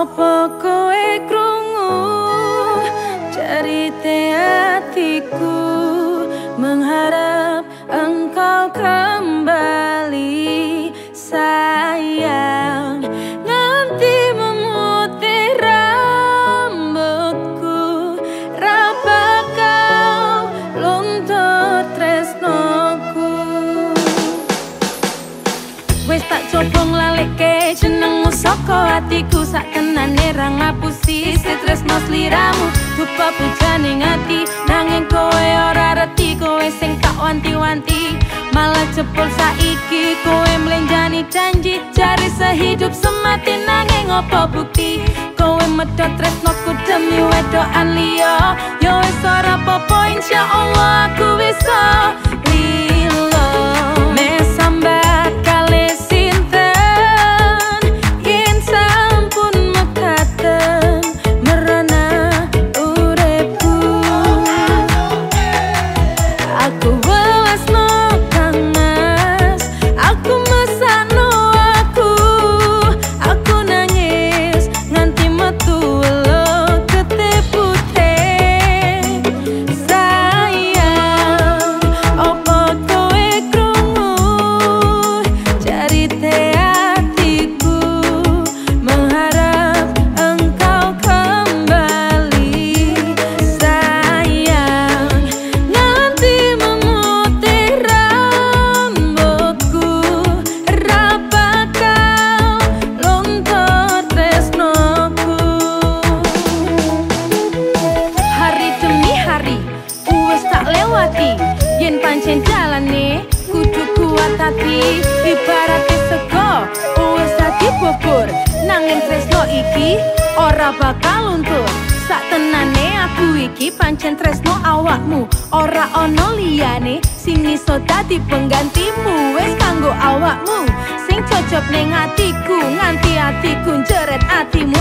Apa kowe krungu? Cerite hatiku Mengharap engkau kembali. Sayang Nanti memutih rambutku. Rapa kau luntur tresnoku? Wes tak copong atiku sak tenane ra ngapusi. Tresno sliramu dupa pujane ngati. Nanging kowe ora reti kowe sing tak wanti-wanti. Malah cepol saiki kowe mlenjani janji. Cari sehidup semati nanging opo bukti? Kowe medhot tresnoku demi wedokan liya. Yo wis ora apa-apa insyaallah aku bisa pancen jalane kudu kuat hati. Ibarat sego wis dadi bubur nanging tresno iki ora bakal luntur. Sak tenane aku iki pancen tresno awakmu. Ora ono liyane sing iso dadi penggantimu. Wis kanggo awakmu sing cocok ning atiku. Nganti atiku jeret atimu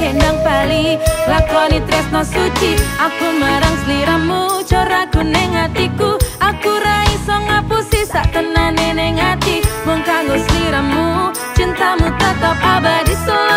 kendang bali. Lakoni tresno suci aku marang sliramu coraku neng atiku aku ra iso ngapusi sak tenane neng ati mung kanggo sliramu cintamu tetap abadi selamanya